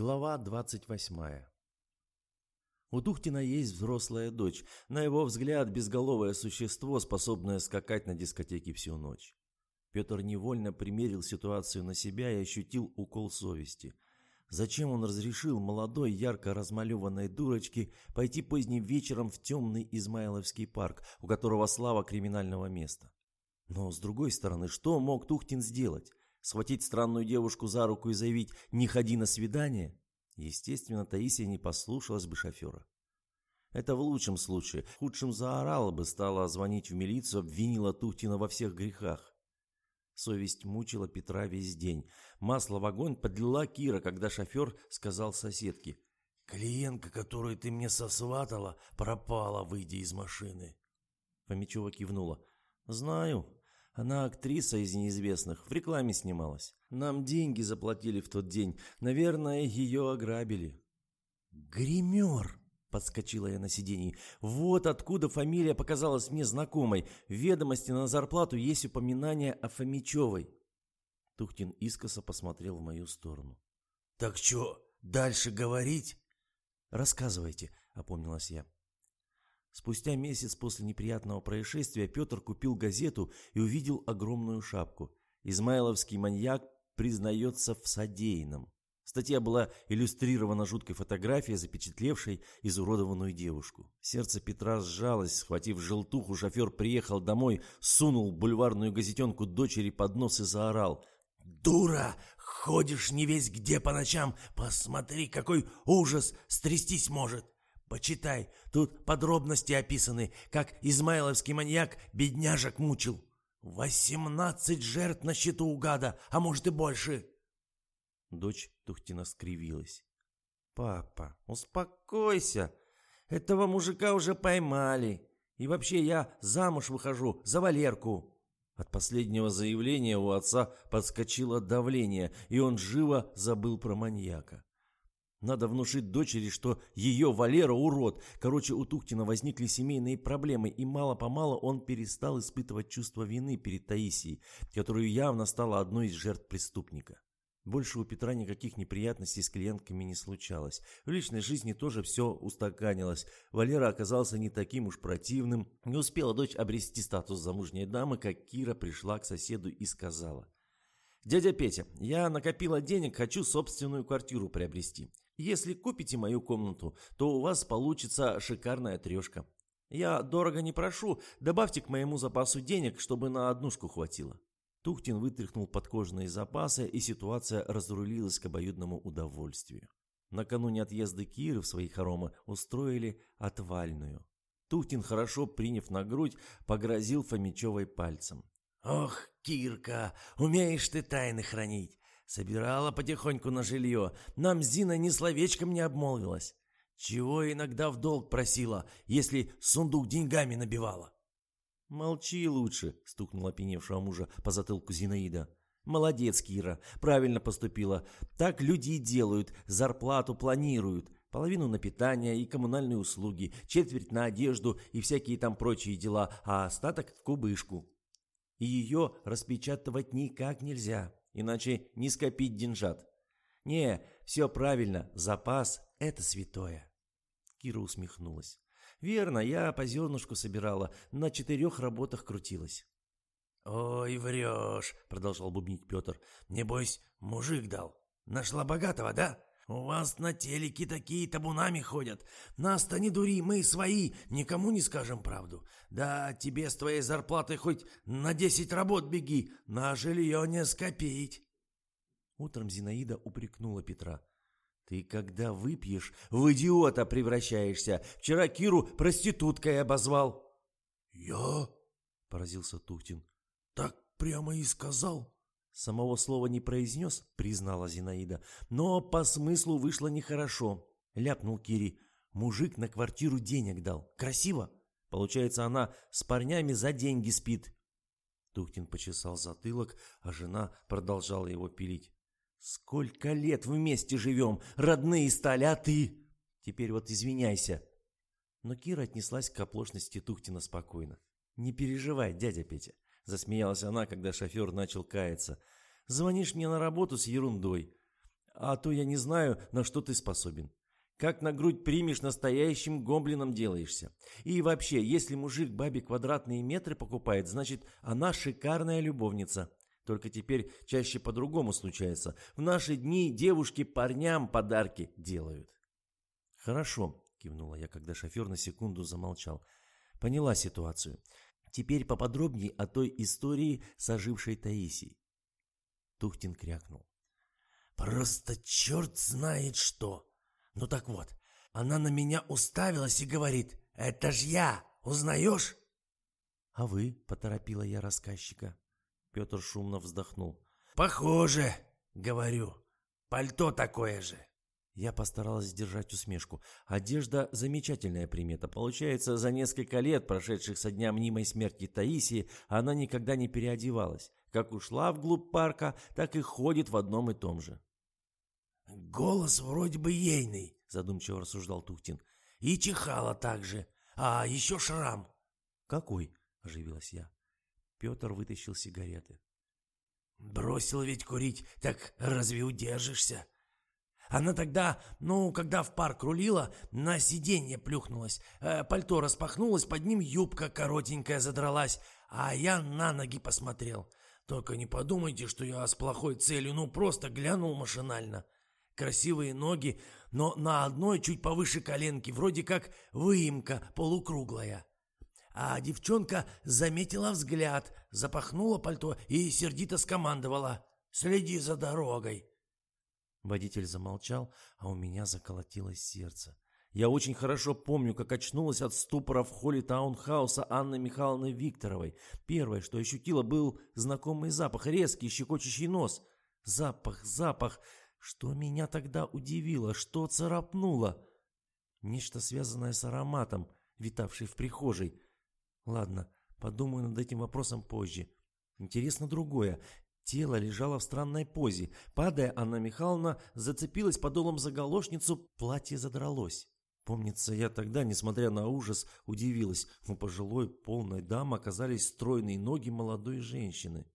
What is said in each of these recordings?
Глава 28. У Тухтина есть взрослая дочь, на его взгляд безголовое существо, способное скакать на дискотеке всю ночь. Петр невольно примерил ситуацию на себя и ощутил укол совести. Зачем он разрешил молодой, ярко размалеванной дурочке пойти поздним вечером в темный Измайловский парк, у которого слава криминального места? Но, с другой стороны, что мог Тухтин сделать? Схватить странную девушку за руку и заявить «не ходи на свидание»? Естественно, Таисия не послушалась бы шофера. Это в лучшем случае. В худшем заорала бы, стала звонить в милицию, обвинила Тухтина во всех грехах. Совесть мучила Петра весь день. Масло в огонь подлила Кира, когда шофер сказал соседке. «Клиентка, которую ты мне сосватала, пропала, выйдя из машины». Фомичева кивнула. «Знаю, она актриса из неизвестных, в рекламе снималась. Нам деньги заплатили в тот день. Наверное, ее ограбили». «Гример!» – подскочила я на сиденье. «Вот откуда фамилия показалась мне знакомой. В ведомости на зарплату есть упоминание о Фомичевой». Тухтин искоса посмотрел в мою сторону. «Так что, дальше говорить?» «Рассказывайте», – опомнилась я. Спустя месяц после неприятного происшествия Петр купил газету и увидел огромную шапку. Измайловский маньяк признается в содеянном. Статья была иллюстрирована жуткой фотографией, запечатлевшей изуродованную девушку. Сердце Петра сжалось, схватив желтуху, шофер приехал домой, сунул бульварную газетенку дочери под нос и заорал. «Дура! Ходишь не весь где по ночам! Посмотри, какой ужас стрястись может! Почитай, тут подробности описаны, как измайловский маньяк бедняжек мучил. Восемнадцать жертв на счету у гада, а может и больше. Дочь Тухтина скривилась. «Папа, успокойся. Этого мужика уже поймали. И вообще я замуж выхожу за Валерку». От последнего заявления у отца подскочило давление, и он живо забыл про маньяка. Надо внушить дочери, что ее Валера урод. Короче, у Тухтина возникли семейные проблемы, и мало-помалу он перестал испытывать чувство вины перед Таисией, которую явно стала одной из жертв преступника. Больше у Петра никаких неприятностей с клиентками не случалось. В личной жизни тоже все устаканилось. Валера оказался не таким уж противным. Не успела дочь обрести статус замужней дамы, как Кира пришла к соседу и сказала. «Дядя Петя, я накопила денег, хочу собственную квартиру приобрести. Если купите мою комнату, то у вас получится шикарная трешка. Я дорого не прошу, добавьте к моему запасу денег, чтобы на однушку хватило». Тухтин вытряхнул подкожные запасы, и ситуация разрулилась к обоюдному удовольствию. Накануне отъезда Киры в свои хоромы устроили отвальную. Тухтин, хорошо приняв на грудь, погрозил Фомичевой пальцем. «Ох, Кирка, умеешь ты тайны хранить! Собирала потихоньку на жилье. Нам Зина ни словечком не обмолвилась. Чего иногда в долг просила, если сундук деньгами набивала? «Молчи лучше», — стукнула опьяневшего мужа по затылку Зинаида. «Молодец, Кира, правильно поступила. Так люди и делают, зарплату планируют. Половину на питание и коммунальные услуги, четверть на одежду и всякие там прочие дела, а остаток в кубышку. И ее распечатывать никак нельзя иначе не скопить деньжат. Не, все правильно, запас – это святое. Кира усмехнулась. Верно, я по зернышку собирала, на четырех работах крутилась. «Ой, врешь», — продолжал бубнить Петр. «Небось, мужик дал. Нашла богатого, да? У вас на телеке такие табунами ходят. Нас-то не дури, мы свои, никому не скажем правду. Да тебе с твоей зарплатой хоть на десять работ беги, на жилье не скопить. Утром Зинаида упрекнула Петра. «Ты когда выпьешь, в идиота превращаешься. Вчера Киру проституткой обозвал». «Я?» – поразился Тухтин. «Так прямо и сказал». Самого слова не произнес, признала Зинаида, но по смыслу вышло нехорошо. Ляпнул Кири. Мужик на квартиру денег дал. Красиво. Получается, она с парнями за деньги спит. Тухтин почесал затылок, а жена продолжала его пилить. «Сколько лет вместе живем, родные стали, а ты...» «Теперь вот извиняйся». Но Кира отнеслась к оплошности Тухтина спокойно. «Не переживай, дядя Петя. Засмеялась она, когда шофер начал каяться. «Звонишь мне на работу с ерундой. А то я не знаю, на что ты способен. Как на грудь примешь, настоящим гоблином делаешься. И вообще, если мужик бабе квадратные метры покупает, значит, она шикарная любовница. Только теперь чаще по-другому случается. В наши дни девушки парням подарки делают. Хорошо, кивнула я, когда шофер на секунду замолчал. Поняла ситуацию. Теперь поподробнее о той истории с ожившей Таисией. Тухтин крякнул. «Просто черт знает что! Ну так вот, она на меня уставилась и говорит, «Это ж я! Узнаешь?» «А вы?» — поторопила я рассказчика. Петр шумно вздохнул. «Похоже, — говорю, — пальто такое же». Я постаралась сдержать усмешку. Одежда – замечательная примета. Получается, за несколько лет, прошедших со дня мнимой смерти Таисии, она никогда не переодевалась. Как ушла вглубь парка, так и ходит в одном и том же. «Голос вроде бы ейный», – задумчиво рассуждал Тухтин. «И чихала так же. А еще шрам». «Какой?» – оживилась я. Петр вытащил сигареты. «Бросил ведь курить, так разве удержишься?» Она тогда, ну, когда в парк рулила, на сиденье плюхнулась. Э, пальто распахнулось, под ним юбка коротенькая задралась, а я на ноги посмотрел. Только не подумайте, что я с плохой целью, ну, просто глянул машинально. Красивые ноги, но на одной чуть повыше коленки, вроде как выемка полукруглая. А девчонка заметила взгляд, запахнула пальто и сердито скомандовала «Следи за дорогой». Водитель замолчал, а у меня заколотилось сердце. Я очень хорошо помню, как очнулась от ступора в холле таунхауса Анны Михайловны Викторовой. Первое, что ощутила, был знакомый запах, резкий, щекочущий нос. Запах, запах. Что меня тогда удивило, что царапнуло? Нечто связанное с ароматом, витавший в прихожей. Ладно, подумаю над этим вопросом позже. Интересно другое. Тело лежало в странной позе. Падая, Анна Михайловна зацепилась подолом за галошницу, платье задралось. Помнится, я тогда, несмотря на ужас, удивилась. У пожилой, полной дамы оказались стройные ноги молодой женщины.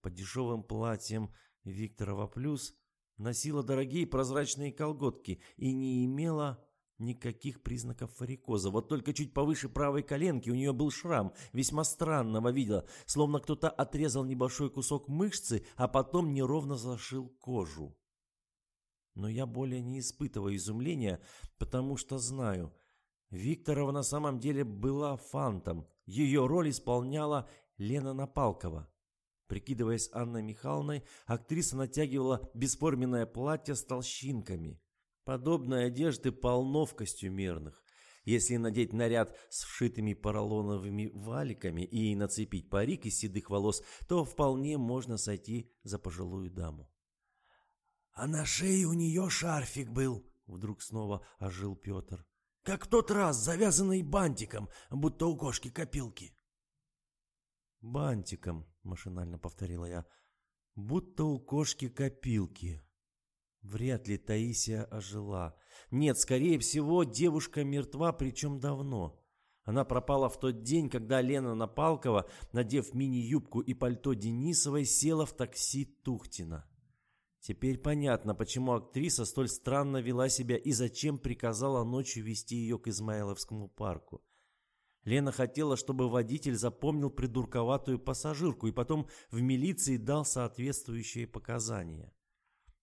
Под дешевым платьем Викторова Плюс носила дорогие прозрачные колготки и не имела Никаких признаков варикоза. Вот только чуть повыше правой коленки у нее был шрам, весьма странного вида, словно кто-то отрезал небольшой кусок мышцы, а потом неровно зашил кожу. Но я более не испытываю изумления, потому что знаю, Викторова на самом деле была фантом. Ее роль исполняла Лена Напалкова. Прикидываясь Анной Михайловной, актриса натягивала бесформенное платье с толщинками – Подобной одежды полно в костюмерных. Если надеть наряд с вшитыми поролоновыми валиками и нацепить парик из седых волос, то вполне можно сойти за пожилую даму. «А на шее у нее шарфик был», — вдруг снова ожил Петр. «Как в тот раз, завязанный бантиком, будто у кошки копилки». «Бантиком», — машинально повторила я, — «будто у кошки копилки». Вряд ли Таисия ожила. Нет, скорее всего, девушка мертва, причем давно. Она пропала в тот день, когда Лена Напалкова, надев мини-юбку и пальто Денисовой, села в такси Тухтина. Теперь понятно, почему актриса столь странно вела себя и зачем приказала ночью вести ее к Измайловскому парку. Лена хотела, чтобы водитель запомнил придурковатую пассажирку и потом в милиции дал соответствующие показания.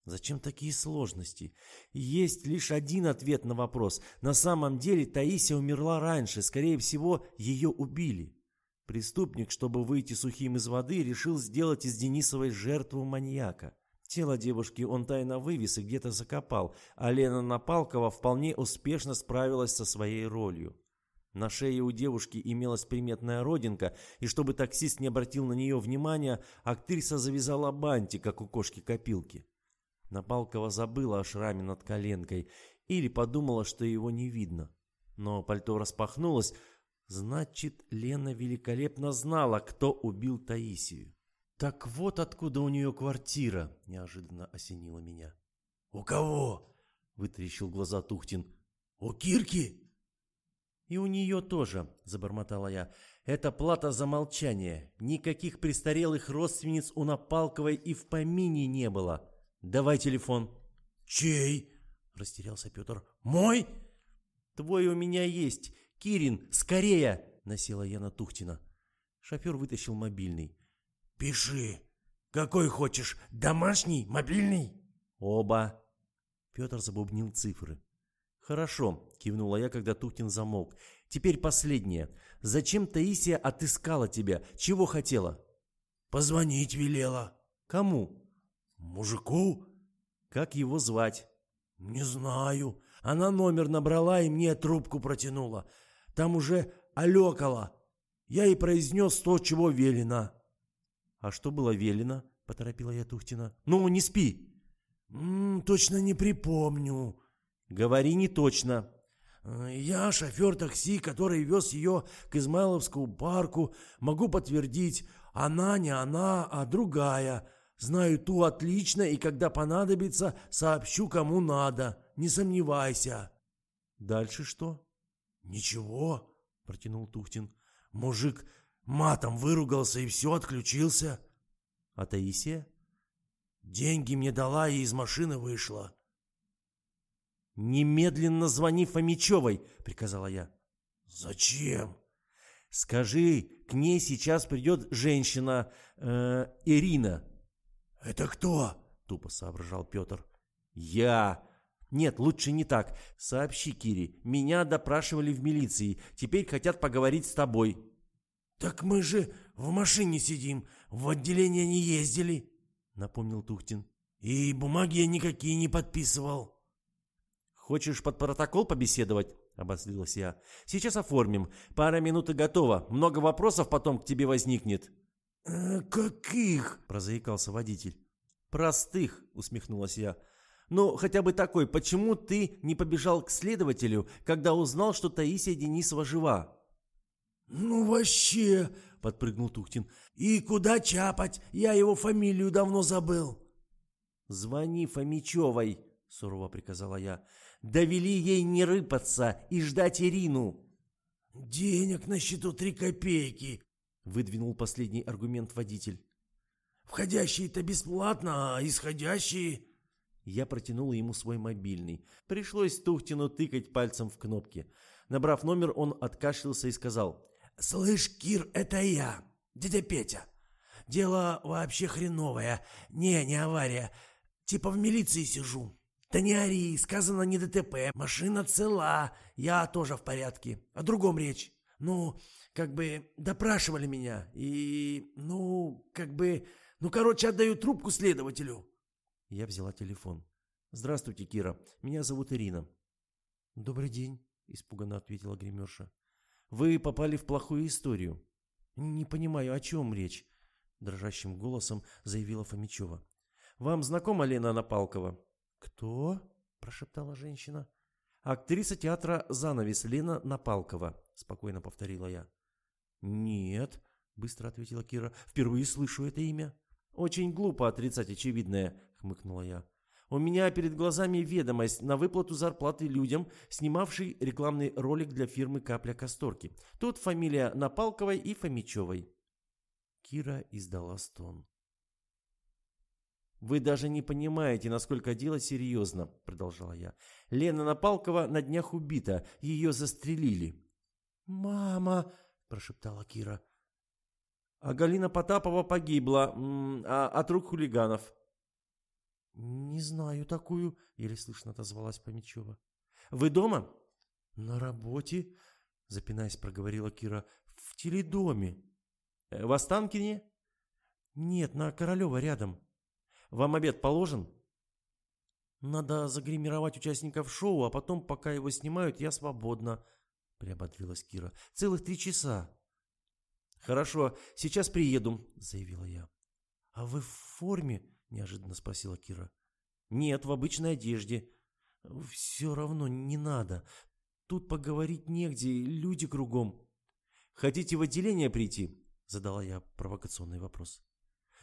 Зачем такие сложности? Есть лишь один ответ на вопрос. На самом деле Таисия умерла раньше, скорее всего, ее убили. Преступник, чтобы выйти сухим из воды, решил сделать из Денисовой жертву маньяка. Тело девушки он тайно вывез и где-то закопал, а Лена Напалкова вполне успешно справилась со своей ролью. На шее у девушки имелась приметная родинка, и чтобы таксист не обратил на нее внимания, актриса завязала бантик, как у кошки-копилки. Напалкова забыла о шраме над коленкой или подумала, что его не видно. Но пальто распахнулось, значит, Лена великолепно знала, кто убил Таисию. «Так вот откуда у нее квартира», — неожиданно осенило меня. «У кого?» — вытрящил глаза Тухтин. «У Кирки?» «И у нее тоже», — забормотала я. «Это плата за молчание. Никаких престарелых родственниц у Напалковой и в помине не было». «Давай телефон». «Чей?» – растерялся Петр. «Мой?» «Твой у меня есть. Кирин, скорее!» – насела я на Тухтина. Шофер вытащил мобильный. «Пиши. Какой хочешь, домашний, мобильный?» «Оба». Петр забубнил цифры. «Хорошо», – кивнула я, когда Тухтин замолк. «Теперь последнее. Зачем Таисия отыскала тебя? Чего хотела?» «Позвонить велела». «Кому?» «Мужику?» «Как его звать?» «Не знаю. Она номер набрала и мне трубку протянула. Там уже алекала. Я и произнес то, чего велено». «А что было велено?» – поторопила я Тухтина. «Ну, не спи!» М -м, «Точно не припомню». «Говори не точно». «Я шофер такси, который вез ее к Измайловскому парку. Могу подтвердить, она не она, а другая. Знаю ту отлично, и когда понадобится, сообщу, кому надо. Не сомневайся». «Дальше что?» «Ничего», — протянул Тухтин. «Мужик матом выругался и все, отключился». «А Таисия?» «Деньги мне дала и из машины вышла». «Немедленно звони Фомичевой», — приказала я. «Зачем?» «Скажи, к ней сейчас придет женщина, э, Ирина». «Это кто?» — тупо соображал Петр. «Я». «Нет, лучше не так. Сообщи, Кире. Меня допрашивали в милиции. Теперь хотят поговорить с тобой». «Так мы же в машине сидим. В отделение не ездили», — напомнил Тухтин. «И бумаги я никакие не подписывал». «Хочешь под протокол побеседовать?» — обозлилась я. «Сейчас оформим. Пара минут и готово. Много вопросов потом к тебе возникнет». «Э, «Каких?» — прозаикался водитель. «Простых», — усмехнулась я. «Ну, хотя бы такой. Почему ты не побежал к следователю, когда узнал, что Таисия Денисова жива?» «Ну вообще!» — подпрыгнул Тухтин. «И куда чапать? Я его фамилию давно забыл». «Звони Фомичевой», — сурово приказала я. «Довели ей не рыпаться и ждать Ирину». «Денег на счету три копейки», — выдвинул последний аргумент водитель. «Входящие-то бесплатно, а исходящие...» Я протянул ему свой мобильный. Пришлось Тухтину тыкать пальцем в кнопки. Набрав номер, он откашлялся и сказал. «Слышь, Кир, это я, дядя Петя. Дело вообще хреновое. Не, не авария. Типа в милиции сижу. Да не ори, сказано не ДТП. Машина цела, я тоже в порядке. О другом речь. Ну, как бы допрашивали меня. И, ну, как бы... Ну, короче, отдаю трубку следователю». Я взяла телефон. «Здравствуйте, Кира. Меня зовут Ирина». «Добрый день», — испуганно ответила гримерша. «Вы попали в плохую историю». «Не понимаю, о чем речь?» — дрожащим голосом заявила Фомичева. «Вам знакома Лена Напалкова?» «Кто?» – прошептала женщина. «Актриса театра «Занавес» Лена Напалкова», – спокойно повторила я. «Нет», – быстро ответила Кира. «Впервые слышу это имя». «Очень глупо отрицать очевидное», – хмыкнула я. «У меня перед глазами ведомость на выплату зарплаты людям, снимавший рекламный ролик для фирмы «Капля Касторки». Тут фамилия Напалковой и Фомичевой». Кира издала стон. «Вы даже не понимаете, насколько дело серьезно», — продолжала я. «Лена Напалкова на днях убита, ее застрелили». «Мама!» — прошептала Кира. «А Галина Потапова погибла а, от рук хулиганов». «Не знаю такую», — еле слышно отозвалась Помечева. «Вы дома?» «На работе», — запинаясь, проговорила Кира. «В теледоме». «Э, «В Останкине?» «Нет, на Королева рядом». Вам обед положен?» «Надо загримировать участников шоу, а потом, пока его снимают, я свободна», — приободрилась Кира. «Целых три часа». «Хорошо, сейчас приеду», — заявила я. «А вы в форме?» — неожиданно спросила Кира. «Нет, в обычной одежде». «Все равно не надо. Тут поговорить негде, люди кругом». «Хотите в отделение прийти?» — задала я провокационный вопрос.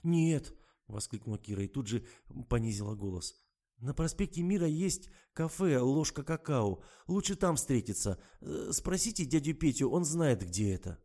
«Нет», Воскликнула Кира и тут же понизила голос. «На проспекте Мира есть кафе «Ложка какао». Лучше там встретиться. Э, спросите дядю Петю, он знает, где это».